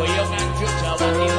Boyong Nganjuk Jawa Timur